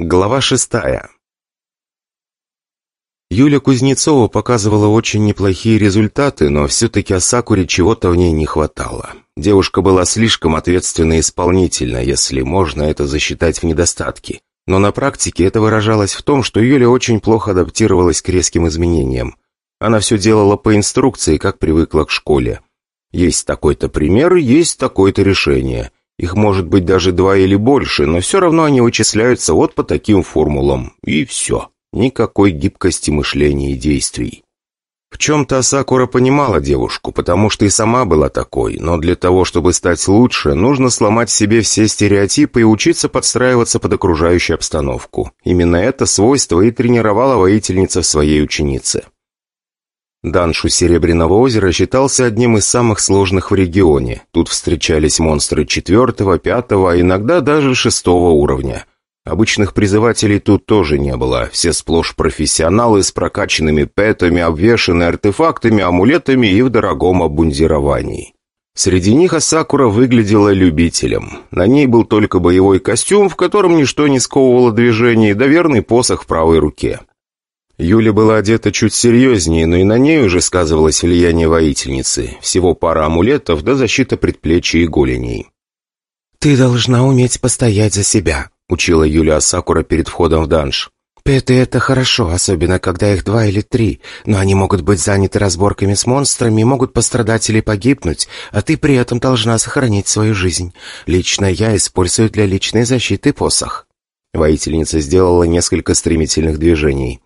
Глава шестая. Юля Кузнецова показывала очень неплохие результаты, но все-таки Асакуре чего-то в ней не хватало. Девушка была слишком ответственна и исполнительна, если можно это засчитать в недостатке. Но на практике это выражалось в том, что Юля очень плохо адаптировалась к резким изменениям. Она все делала по инструкции, как привыкла к школе. Есть такой-то пример, есть такое-то решение – их может быть даже два или больше, но все равно они вычисляются вот по таким формулам. И все. Никакой гибкости мышления и действий. В чем-то Асакура понимала девушку, потому что и сама была такой, но для того, чтобы стать лучше, нужно сломать себе все стереотипы и учиться подстраиваться под окружающую обстановку. Именно это свойство и тренировала воительница в своей ученице. Даншу Серебряного озера считался одним из самых сложных в регионе. Тут встречались монстры четвертого, пятого, а иногда даже шестого уровня. Обычных призывателей тут тоже не было. Все сплошь профессионалы с прокачанными пэтами, обвешаны артефактами, амулетами и в дорогом обмундировании. Среди них Асакура выглядела любителем. На ней был только боевой костюм, в котором ничто не сковывало движений, да верный посох в правой руке. Юля была одета чуть серьезнее, но и на ней уже сказывалось влияние воительницы. Всего пара амулетов да защита предплечья и голеней. «Ты должна уметь постоять за себя», — учила Юля Асакура перед входом в данж. «Петы — это хорошо, особенно когда их два или три, но они могут быть заняты разборками с монстрами, могут пострадать или погибнуть, а ты при этом должна сохранить свою жизнь. Лично я использую для личной защиты посох». Воительница сделала несколько стремительных движений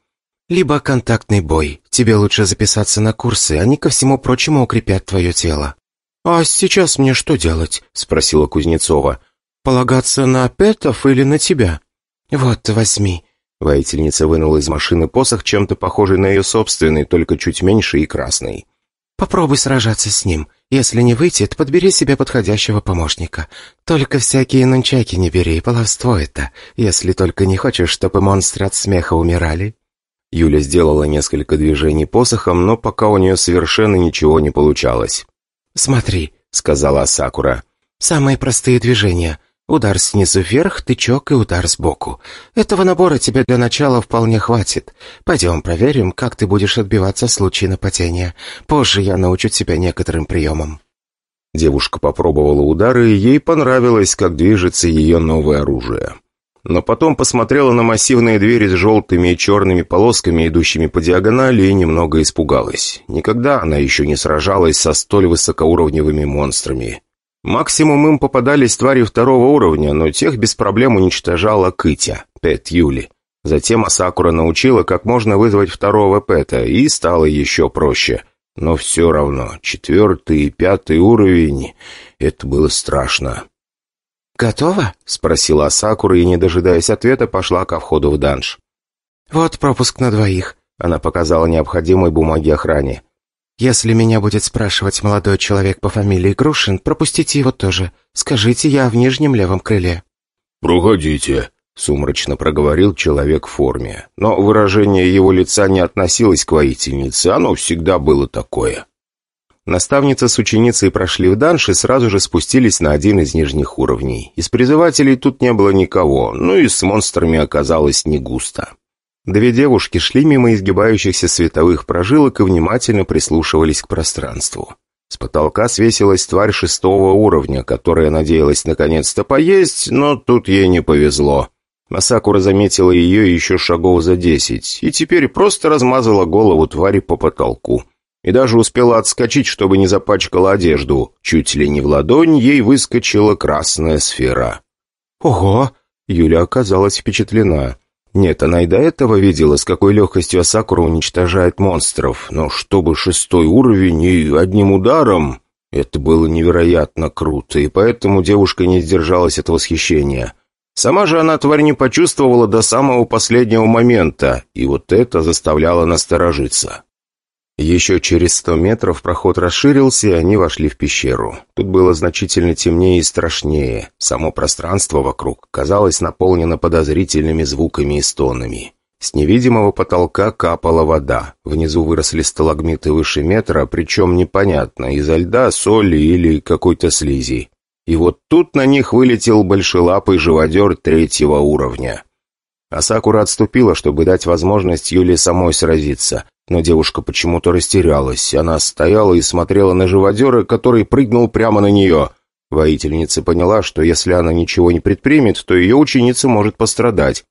либо контактный бой. Тебе лучше записаться на курсы, они ко всему прочему укрепят твое тело». «А сейчас мне что делать?» — спросила Кузнецова. «Полагаться на петов или на тебя?» «Вот, возьми». Воительница вынула из машины посох, чем-то похожий на ее собственный, только чуть меньше и красный. «Попробуй сражаться с ним. Если не выйдет, подбери себе подходящего помощника. Только всякие нунчаки не бери, баловство это, если только не хочешь, чтобы монстры от смеха умирали». Юля сделала несколько движений посохом, но пока у нее совершенно ничего не получалось. «Смотри», — сказала Сакура. «Самые простые движения. Удар снизу вверх, тычок и удар сбоку. Этого набора тебе для начала вполне хватит. Пойдем проверим, как ты будешь отбиваться в случае нападения. Позже я научу тебя некоторым приемам». Девушка попробовала удары, и ей понравилось, как движется ее новое оружие но потом посмотрела на массивные двери с желтыми и черными полосками, идущими по диагонали, и немного испугалась. Никогда она еще не сражалась со столь высокоуровневыми монстрами. Максимум им попадались твари второго уровня, но тех без проблем уничтожала Кытя, Пэт Юли. Затем Асакура научила, как можно вызвать второго Пэта, и стало еще проще. Но все равно, четвертый и пятый уровень — это было страшно. «Готово?» — спросила Сакура и, не дожидаясь ответа, пошла ко входу в данж. «Вот пропуск на двоих», — она показала необходимые бумаги охране. «Если меня будет спрашивать молодой человек по фамилии Грушин, пропустите его тоже. Скажите, я в нижнем левом крыле». «Проходите», — сумрачно проговорил человек в форме. Но выражение его лица не относилось к воительнице, оно всегда было такое. Наставница с ученицей прошли в данж и сразу же спустились на один из нижних уровней. Из призывателей тут не было никого, ну и с монстрами оказалось не густо. Две девушки шли мимо изгибающихся световых прожилок и внимательно прислушивались к пространству. С потолка свесилась тварь шестого уровня, которая надеялась наконец-то поесть, но тут ей не повезло. Масакура заметила ее еще шагов за десять, и теперь просто размазала голову твари по потолку и даже успела отскочить, чтобы не запачкала одежду. Чуть ли не в ладонь ей выскочила красная сфера. «Ого!» — Юля оказалась впечатлена. Нет, она и до этого видела, с какой легкостью Асакура уничтожает монстров, но чтобы шестой уровень и одним ударом... Это было невероятно круто, и поэтому девушка не сдержалась от восхищения. Сама же она тварь не почувствовала до самого последнего момента, и вот это заставляло насторожиться. Еще через сто метров проход расширился, и они вошли в пещеру. Тут было значительно темнее и страшнее. Само пространство вокруг казалось наполнено подозрительными звуками и стонами. С невидимого потолка капала вода. Внизу выросли сталагмиты выше метра, причем непонятно, изо льда, соли или какой-то слизи. И вот тут на них вылетел большелапый живодер третьего уровня. Асакура отступила, чтобы дать возможность Юле самой сразиться. Но девушка почему-то растерялась. Она стояла и смотрела на живодера, который прыгнул прямо на нее. Воительница поняла, что если она ничего не предпримет, то ее ученица может пострадать.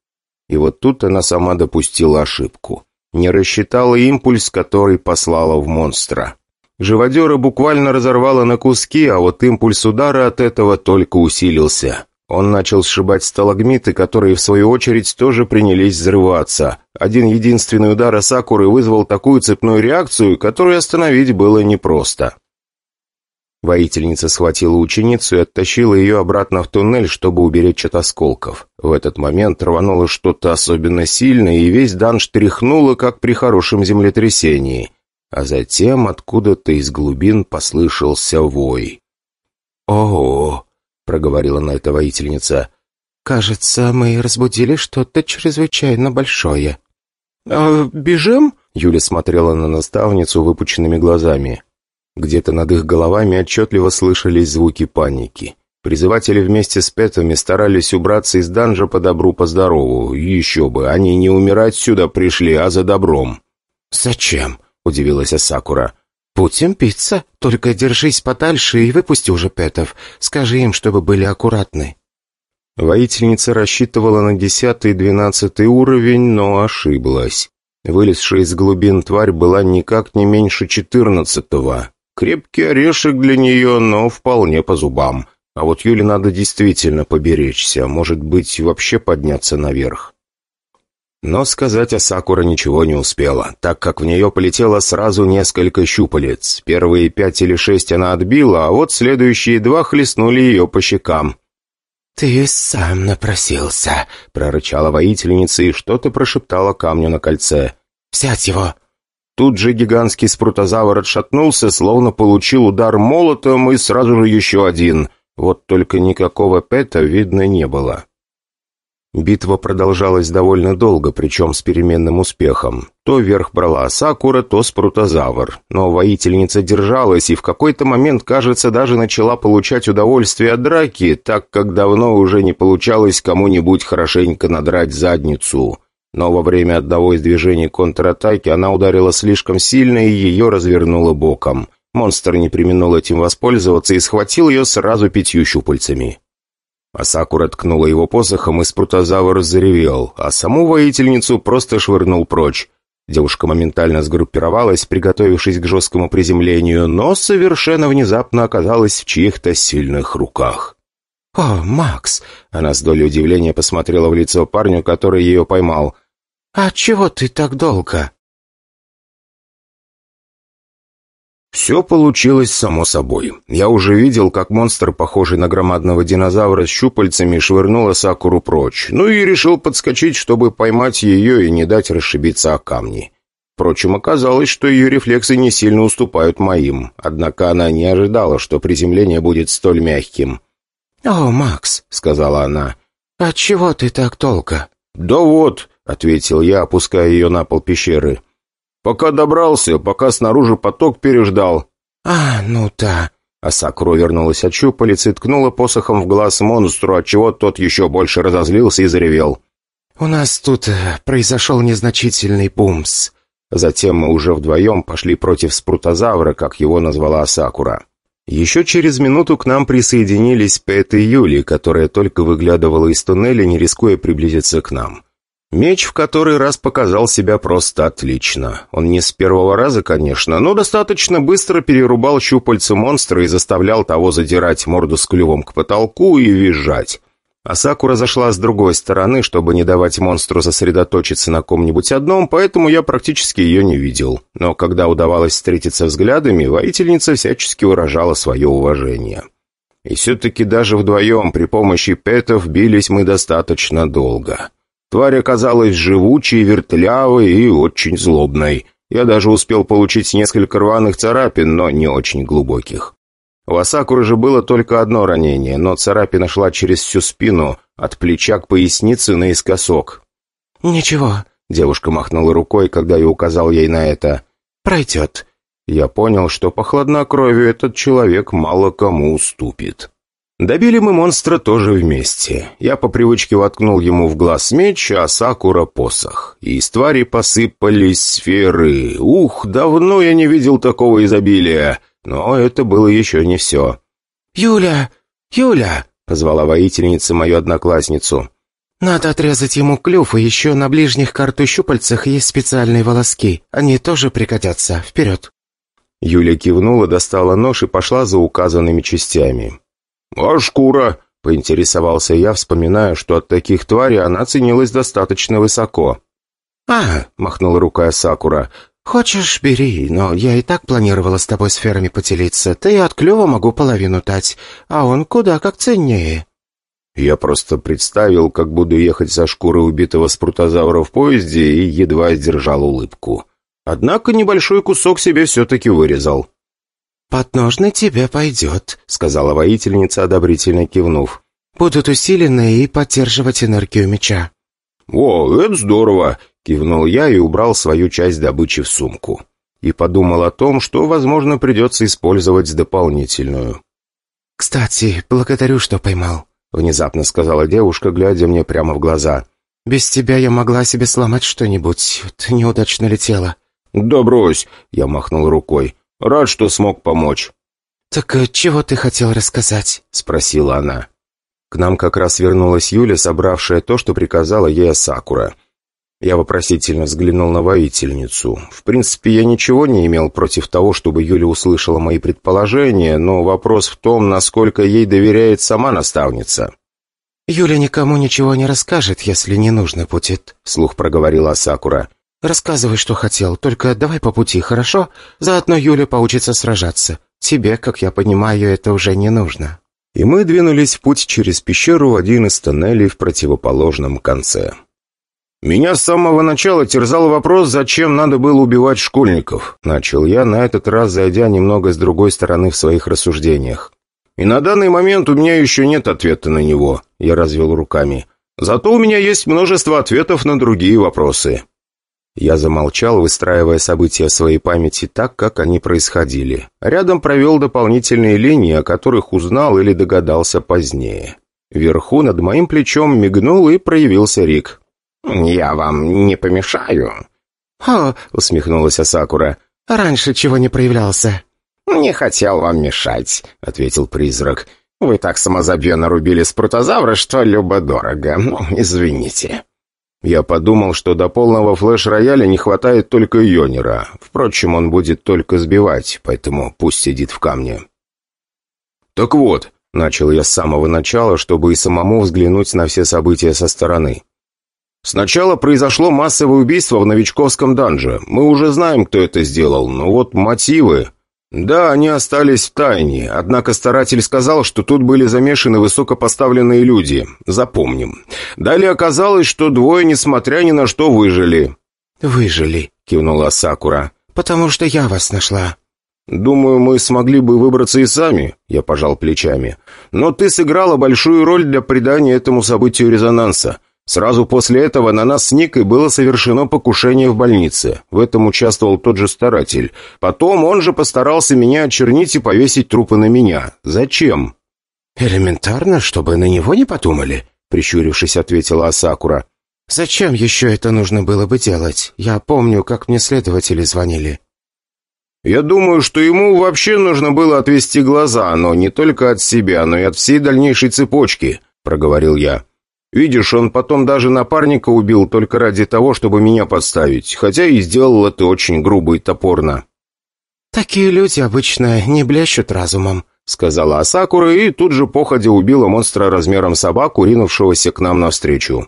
И вот тут она сама допустила ошибку. Не рассчитала импульс, который послала в монстра. Живодера буквально разорвала на куски, а вот импульс удара от этого только усилился. Он начал сшибать сталагмиты, которые, в свою очередь, тоже принялись взрываться. Один единственный удар Асакуры вызвал такую цепную реакцию, которую остановить было непросто. Воительница схватила ученицу и оттащила ее обратно в туннель, чтобы уберечь от осколков. В этот момент рвануло что-то особенно сильное, и весь данж тряхнуло, как при хорошем землетрясении. А затем откуда-то из глубин послышался вой. «О-о-о!» — проговорила на это воительница. «Кажется, мы разбудили что-то чрезвычайно большое». «А, «Бежим?» — Юля смотрела на наставницу выпученными глазами. Где-то над их головами отчетливо слышались звуки паники. Призыватели вместе с петами старались убраться из данжа по добру, по здорову. Еще бы, они не умирать сюда пришли, а за добром. «Зачем?» — удивилась Асакура. «Будем питься. Только держись подальше и выпусти уже петов. Скажи им, чтобы были аккуратны». Воительница рассчитывала на десятый и двенадцатый уровень, но ошиблась. Вылезшая из глубин тварь была никак не меньше четырнадцатого. Крепкий орешек для нее, но вполне по зубам. А вот Юле надо действительно поберечься, может быть, вообще подняться наверх. Но сказать Асакура ничего не успела, так как в нее полетело сразу несколько щупалец. Первые пять или шесть она отбила, а вот следующие два хлестнули ее по щекам. «Ты сам напросился», — прорычала воительница и что-то прошептала камню на кольце. «Взять его!» Тут же гигантский спрутозавр отшатнулся, словно получил удар молотом, и сразу же еще один. Вот только никакого пэта видно не было. Битва продолжалась довольно долго, причем с переменным успехом. То вверх брала Сакура, то спрутозавр. Но воительница держалась и в какой-то момент, кажется, даже начала получать удовольствие от драки, так как давно уже не получалось кому-нибудь хорошенько надрать задницу. Но во время одного из движений контратаки она ударила слишком сильно и ее развернуло боком. Монстр не применул этим воспользоваться и схватил ее сразу пятью щупальцами. Асакура ткнула его посохом, и спрутозавр заревел, а саму воительницу просто швырнул прочь. Девушка моментально сгруппировалась, приготовившись к жесткому приземлению, но совершенно внезапно оказалась в чьих-то сильных руках. «О, Макс!» — она с долей удивления посмотрела в лицо парню, который ее поймал. «А чего ты так долго?» Все получилось само собой. Я уже видел, как монстр, похожий на громадного динозавра с щупальцами, швырнул Сакуру прочь. Ну и решил подскочить, чтобы поймать ее и не дать расшибиться о камни. Впрочем, оказалось, что ее рефлексы не сильно уступают моим. Однако она не ожидала, что приземление будет столь мягким. «О, Макс», — сказала она, — «а чего ты так долго?» «Да вот», — ответил я, опуская ее на пол пещеры. «Пока добрался, пока снаружи поток переждал». «А, ну да». Асакура вернулась от щупалец и ткнула посохом в глаз монстру, отчего тот еще больше разозлился и заревел. «У нас тут э, произошел незначительный бумс». Затем мы уже вдвоем пошли против спрутозавра, как его назвала Асакура. Еще через минуту к нам присоединились Пэт и Юли, которая только выглядывала из туннеля, не рискуя приблизиться к нам. Меч в который раз показал себя просто отлично. Он не с первого раза, конечно, но достаточно быстро перерубал щупальца монстра и заставлял того задирать морду с клювом к потолку и визжать. А Сакура зашла с другой стороны, чтобы не давать монстру сосредоточиться на ком-нибудь одном, поэтому я практически ее не видел. Но когда удавалось встретиться взглядами, воительница всячески выражала свое уважение. И все-таки даже вдвоем при помощи петов бились мы достаточно долго. Тварь оказалась живучей, вертлявой и очень злобной. Я даже успел получить несколько рваных царапин, но не очень глубоких. У Асакуры же было только одно ранение, но царапина шла через всю спину, от плеча к пояснице наискосок. «Ничего», — девушка махнула рукой, когда я указал ей на это. «Пройдет». Я понял, что по хладнокровию этот человек мало кому уступит. Добили мы монстра тоже вместе. Я по привычке воткнул ему в глаз меч, а Сакура — посох. И из твари посыпались сферы. Ух, давно я не видел такого изобилия. Но это было еще не все. «Юля! Юля!» — позвала воительница мою одноклассницу. «Надо отрезать ему клюв, и еще на ближних карту щупальцах есть специальные волоски. Они тоже пригодятся. Вперед!» Юля кивнула, достала нож и пошла за указанными частями. «А шкура?» — поинтересовался я, вспоминая, что от таких тварей она ценилась достаточно высоко. «А!» — махнула рукой Сакура. «Хочешь, бери, но я и так планировала с тобой сферами поделиться. Ты от клюва могу половину дать, а он куда как ценнее». Я просто представил, как буду ехать за шкурой убитого спрутозавра в поезде и едва сдержал улыбку. Однако небольшой кусок себе все-таки вырезал. «Подножный тебе пойдет», — сказала воительница, одобрительно кивнув. «Будут усилены и поддерживать энергию меча». «О, это здорово!» — кивнул я и убрал свою часть добычи в сумку. И подумал о том, что, возможно, придется использовать дополнительную. «Кстати, благодарю, что поймал», — внезапно сказала девушка, глядя мне прямо в глаза. «Без тебя я могла себе сломать что-нибудь. Ты неудачно летела». «Да брось!» — я махнул рукой. «Рад, что смог помочь». «Так э, чего ты хотел рассказать?» — спросила она. К нам как раз вернулась Юля, собравшая то, что приказала ей Асакура. Я вопросительно взглянул на воительницу. В принципе, я ничего не имел против того, чтобы Юля услышала мои предположения, но вопрос в том, насколько ей доверяет сама наставница. «Юля никому ничего не расскажет, если не нужно будет», — вслух проговорила Сакура. «Рассказывай, что хотел, только давай по пути, хорошо? Заодно Юля поучится сражаться. Тебе, как я понимаю, это уже не нужно». И мы двинулись в путь через пещеру в один из тоннелей в противоположном конце. «Меня с самого начала терзал вопрос, зачем надо было убивать школьников», начал я, на этот раз зайдя немного с другой стороны в своих рассуждениях. «И на данный момент у меня еще нет ответа на него», я развел руками. «Зато у меня есть множество ответов на другие вопросы». Я замолчал, выстраивая события в своей памяти так, как они происходили. Рядом провел дополнительные линии, о которых узнал или догадался позднее. Вверху над моим плечом мигнул и проявился Рик. «Я вам не помешаю?» «О!» — усмехнулась Асакура. «Раньше чего не проявлялся?» «Не хотел вам мешать», — ответил призрак. «Вы так самозабвенно рубили спрутозавра, что любо-дорого. Извините». Я подумал, что до полного флеш-рояля не хватает только Йонера. Впрочем, он будет только сбивать, поэтому пусть сидит в камне. «Так вот», — начал я с самого начала, чтобы и самому взглянуть на все события со стороны. «Сначала произошло массовое убийство в новичковском данже. Мы уже знаем, кто это сделал, но вот мотивы...» «Да, они остались в тайне, однако старатель сказал, что тут были замешаны высокопоставленные люди. Запомним. Далее оказалось, что двое, несмотря ни на что, выжили». «Выжили», — кивнула Сакура, — «потому что я вас нашла». «Думаю, мы смогли бы выбраться и сами», — я пожал плечами. «Но ты сыграла большую роль для придания этому событию резонанса. Сразу после этого на нас с Никой было совершено покушение в больнице. В этом участвовал тот же старатель. Потом он же постарался меня очернить и повесить трупы на меня. Зачем?» «Элементарно, чтобы на него не подумали», — прищурившись, ответила Асакура. «Зачем еще это нужно было бы делать? Я помню, как мне следователи звонили». «Я думаю, что ему вообще нужно было отвести глаза, но не только от себя, но и от всей дальнейшей цепочки», — проговорил я. Видишь, он потом даже напарника убил только ради того, чтобы меня подставить, хотя и сделал это очень грубо и топорно». «Такие люди обычно не блещут разумом», — сказала Асакура и тут же походя убила монстра размером собаку, ринувшегося к нам навстречу.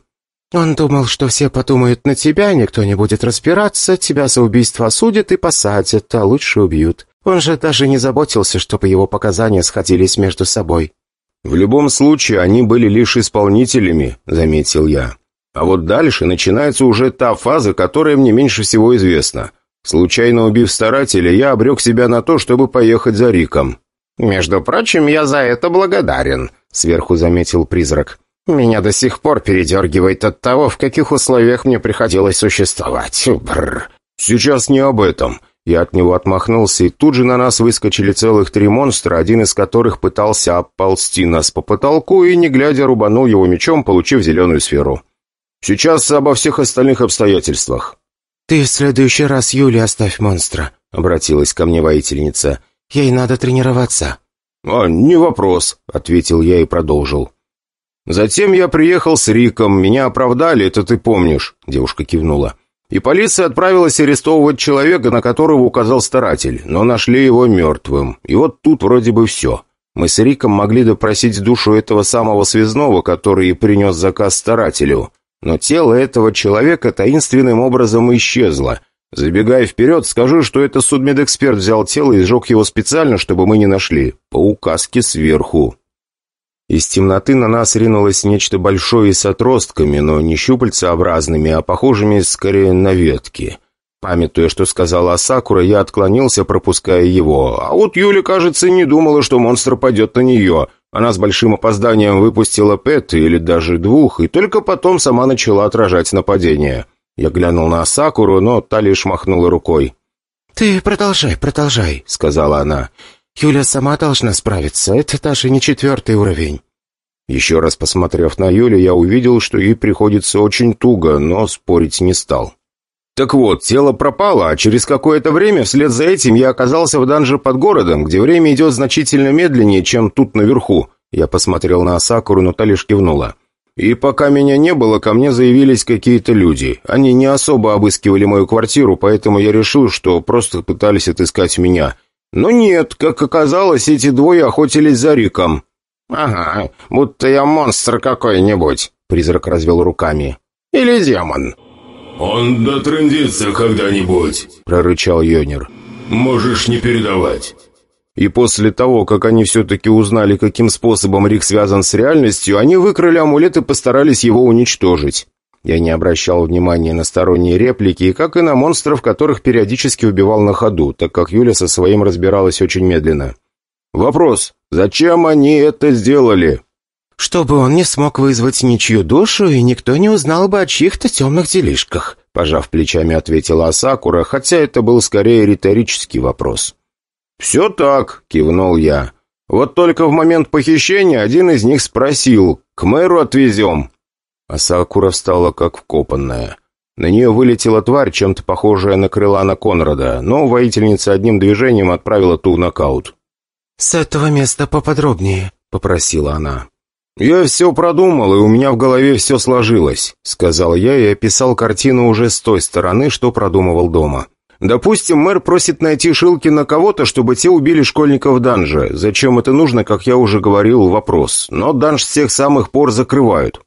«Он думал, что все подумают на тебя, никто не будет разбираться, тебя за убийство осудят и посадят, а лучше убьют. Он же даже не заботился, чтобы его показания сходились между собой». «В любом случае, они были лишь исполнителями», — заметил я. «А вот дальше начинается уже та фаза, которая мне меньше всего известна. Случайно убив старателя, я обрек себя на то, чтобы поехать за Риком». «Между прочим, я за это благодарен», — сверху заметил призрак. «Меня до сих пор передергивает от того, в каких условиях мне приходилось существовать. Бррр». «Сейчас не об этом». Я от него отмахнулся, и тут же на нас выскочили целых три монстра, один из которых пытался оползти нас по потолку и, не глядя, рубанул его мечом, получив зеленую сферу. Сейчас обо всех остальных обстоятельствах. «Ты в следующий раз Юли оставь монстра», — обратилась ко мне воительница. «Ей надо тренироваться». «А, не вопрос», — ответил я и продолжил. «Затем я приехал с Риком, меня оправдали, это ты помнишь», — девушка кивнула. «И полиция отправилась арестовывать человека, на которого указал старатель, но нашли его мертвым. И вот тут вроде бы все. Мы с Риком могли допросить душу этого самого связного, который и принес заказ старателю. Но тело этого человека таинственным образом исчезло. Забегая вперед, скажу, что это судмедэксперт взял тело и сжег его специально, чтобы мы не нашли. По указке сверху. Из темноты на нас ринулось нечто большое с отростками, но не щупальцеобразными, а похожими скорее на ветки. Памятуя, что сказала Асакура, я отклонился, пропуская его. А вот Юля, кажется, не думала, что монстр пойдет на нее. Она с большим опозданием выпустила Пэт или даже двух, и только потом сама начала отражать нападение. Я глянул на Асакуру, но та лишь махнула рукой. «Ты продолжай, продолжай», — сказала она. «Юля сама должна справиться, это даже не четвертый уровень». Еще раз посмотрев на Юлю, я увидел, что ей приходится очень туго, но спорить не стал. Так вот, тело пропало, а через какое-то время вслед за этим я оказался в данже под городом, где время идет значительно медленнее, чем тут наверху. Я посмотрел на Асакуру, но та лишь кивнула. И пока меня не было, ко мне заявились какие-то люди. Они не особо обыскивали мою квартиру, поэтому я решил, что просто пытались отыскать меня. Но нет, как оказалось, эти двое охотились за Риком. «Ага, будто я монстр какой-нибудь», — призрак развел руками. «Или демон». «Он дотрындится когда-нибудь», — прорычал Йонер. «Можешь не передавать». И после того, как они все-таки узнали, каким способом Рик связан с реальностью, они выкрали амулет и постарались его уничтожить. Я не обращал внимания на сторонние реплики, как и на монстров, которых периодически убивал на ходу, так как Юля со своим разбиралась очень медленно. Вопрос, зачем они это сделали? «Чтобы он не смог вызвать ничью душу, и никто не узнал бы о чьих-то темных делишках», пожав плечами, ответила Асакура, хотя это был скорее риторический вопрос. «Все так», — кивнул я. «Вот только в момент похищения один из них спросил, к мэру отвезем». Асакура встала как вкопанная. На нее вылетела тварь, чем-то похожая на крыла на Конрада, но воительница одним движением отправила ту в нокаут. «С этого места поподробнее», — попросила она. «Я все продумал, и у меня в голове все сложилось», — сказал я и описал картину уже с той стороны, что продумывал дома. «Допустим, мэр просит найти шилки на кого-то, чтобы те убили школьников данжа. Зачем это нужно, как я уже говорил, вопрос. Но данж с тех самых пор закрывают.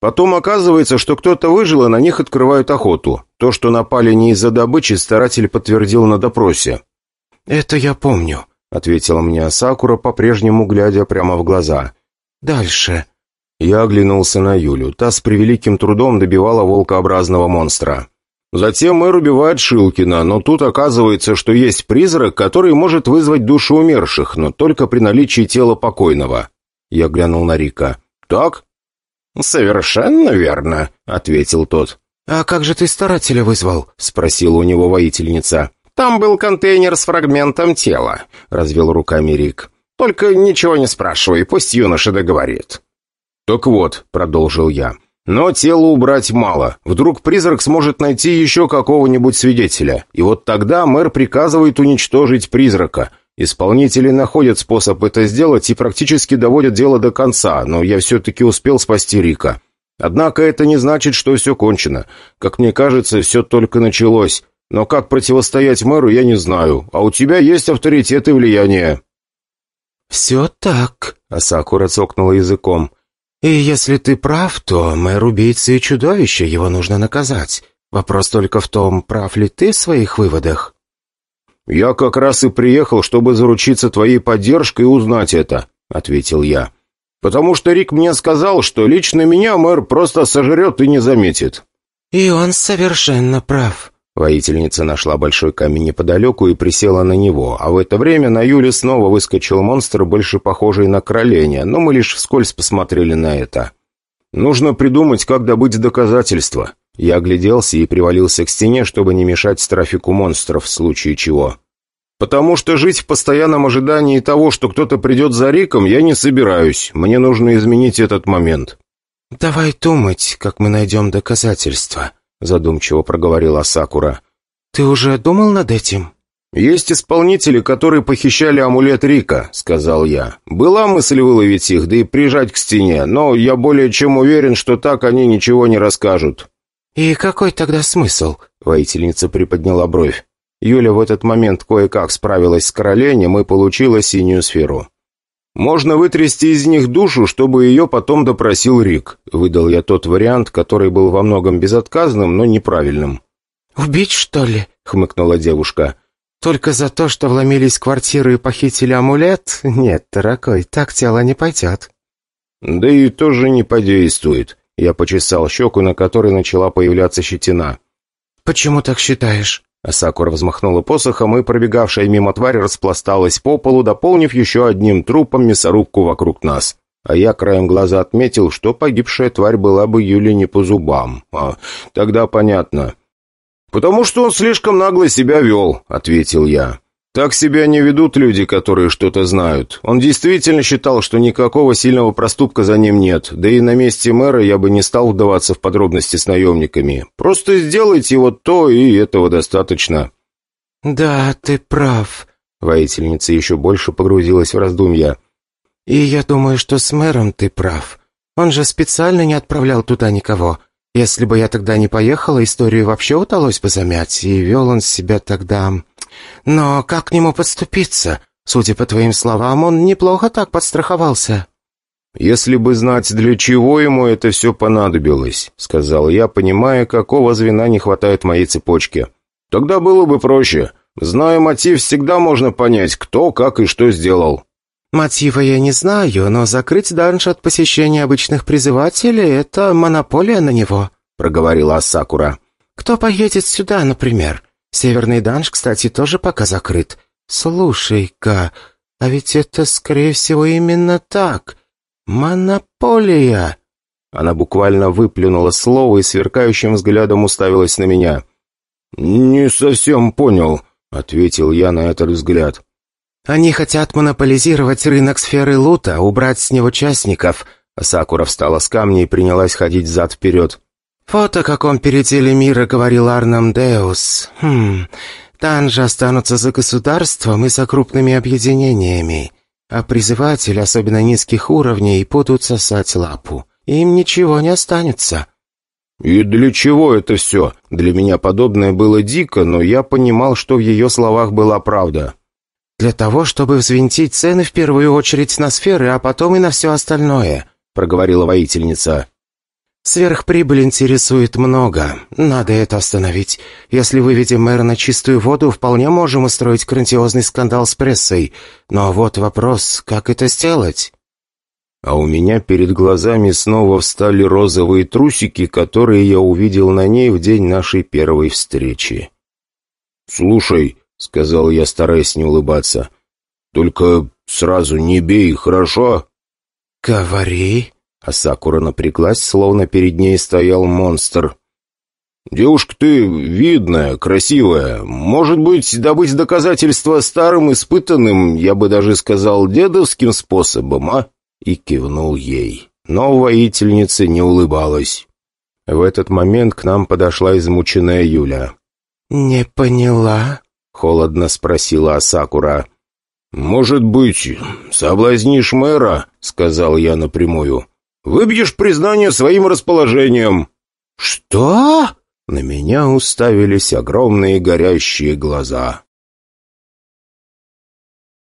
Потом оказывается, что кто-то выжил, и на них открывают охоту. То, что напали не из-за добычи, старатель подтвердил на допросе». «Это я помню», — ответила мне Сакура, по-прежнему глядя прямо в глаза. Дальше». Я оглянулся на Юлю. Та с превеликим трудом добивала волкообразного монстра. Затем мэр убивает Шилкина, но тут оказывается, что есть призрак, который может вызвать душу умерших, но только при наличии тела покойного. Я глянул на Рика. «Так?» «Совершенно верно», — ответил тот. «А как же ты старателя вызвал?» — спросила у него воительница. «Там был контейнер с фрагментом тела», — развел руками Рик. Только ничего не спрашивай, пусть юноша договорит». «Так вот», — продолжил я, — «но тело убрать мало. Вдруг призрак сможет найти еще какого-нибудь свидетеля. И вот тогда мэр приказывает уничтожить призрака. Исполнители находят способ это сделать и практически доводят дело до конца, но я все-таки успел спасти Рика. Однако это не значит, что все кончено. Как мне кажется, все только началось. Но как противостоять мэру, я не знаю. А у тебя есть авторитет и влияние». «Все так», — Асакура цокнула языком. «И если ты прав, то мэр убийцы и чудовище, его нужно наказать. Вопрос только в том, прав ли ты в своих выводах». «Я как раз и приехал, чтобы заручиться твоей поддержкой и узнать это», — ответил я. «Потому что Рик мне сказал, что лично меня мэр просто сожрет и не заметит». «И он совершенно прав», Воительница нашла большой камень неподалеку и присела на него, а в это время на Юле снова выскочил монстр, больше похожий на кроленя, но мы лишь вскользь посмотрели на это. «Нужно придумать, как добыть доказательства», — Я огляделся и привалился к стене, чтобы не мешать трафику монстров в случае чего. «Потому что жить в постоянном ожидании того, что кто-то придет за Риком, я не собираюсь. Мне нужно изменить этот момент». «Давай думать, как мы найдем доказательства», — задумчиво проговорила Сакура. «Ты уже думал над этим?» «Есть исполнители, которые похищали амулет Рика», — сказал я. «Была мысль выловить их, да и прижать к стене, но я более чем уверен, что так они ничего не расскажут». «И какой тогда смысл?» — воительница приподняла бровь. Юля в этот момент кое-как справилась с короленем и получила синюю сферу. «Можно вытрясти из них душу, чтобы ее потом допросил Рик», — выдал я тот вариант, который был во многом безотказным, но неправильным. «Убить, что ли?» — хмыкнула девушка. Только за то, что вломились в квартиру и похитили амулет? Нет, дорогой, так тело не пойдет». «Да и тоже не подействует». Я почесал щеку, на которой начала появляться щетина. «Почему так считаешь?» Сакура взмахнула посохом, и пробегавшая мимо тварь распласталась по полу, дополнив еще одним трупом мясорубку вокруг нас. А я краем глаза отметил, что погибшая тварь была бы Юле не по зубам. А, тогда понятно. «Потому что он слишком нагло себя вел», — ответил я. «Так себя не ведут люди, которые что-то знают. Он действительно считал, что никакого сильного проступка за ним нет, да и на месте мэра я бы не стал вдаваться в подробности с наемниками. Просто сделайте вот то, и этого достаточно». «Да, ты прав», — воительница еще больше погрузилась в раздумья. «И я думаю, что с мэром ты прав. Он же специально не отправлял туда никого. Если бы я тогда не поехала, историю вообще удалось бы замять, и вел он себя тогда... Но как к нему подступиться? Судя по твоим словам, он неплохо так подстраховался». «Если бы знать, для чего ему это все понадобилось», — сказал я, понимая, какого звена не хватает моей цепочке. «Тогда было бы проще. Зная мотив, всегда можно понять, кто, как и что сделал». «Мотива я не знаю, но закрыть данж от посещения обычных призывателей — это монополия на него», — проговорила Асакура. «Кто поедет сюда, например? Северный данж, кстати, тоже пока закрыт. Слушай-ка, а ведь это, скорее всего, именно так. Монополия!» Она буквально выплюнула слово и сверкающим взглядом уставилась на меня. «Не совсем понял», — ответил я на этот взгляд. Они хотят монополизировать рынок сферы лута, убрать с него участников». Сакура встала с камня и принялась ходить зад-вперед. «Вот о каком переделе мира говорил Арнам Деус. Хм, же останутся за государством и за крупными объединениями, а призыватели, особенно низких уровней, будут сосать лапу. Им ничего не останется». «И для чего это все? Для меня подобное было дико, но я понимал, что в ее словах была правда. «Для того, чтобы взвинтить цены в первую очередь на сферы, а потом и на все остальное», — проговорила воительница. «Сверхприбыль интересует много. Надо это остановить. Если выведем мэра на чистую воду, вполне можем устроить грандиозный скандал с прессой. Но вот вопрос, как это сделать?» А у меня перед глазами снова встали розовые трусики, которые я увидел на ней в день нашей первой встречи. «Слушай», — сказал я, стараясь не улыбаться. «Только сразу не бей, хорошо?» «Говори», — а Сакура напряглась, словно перед ней стоял монстр. «Девушка ты видная, красивая. Может быть, добыть доказательства старым, испытанным, я бы даже сказал, дедовским способом, а?» И кивнул ей. Но воительница не улыбалась. В этот момент к нам подошла измученная Юля. «Не поняла», холодно спросила Асакура. «Может быть, соблазнишь мэра?» — сказал я напрямую. «Выбьешь признание своим расположением». «Что?» На меня уставились огромные горящие глаза.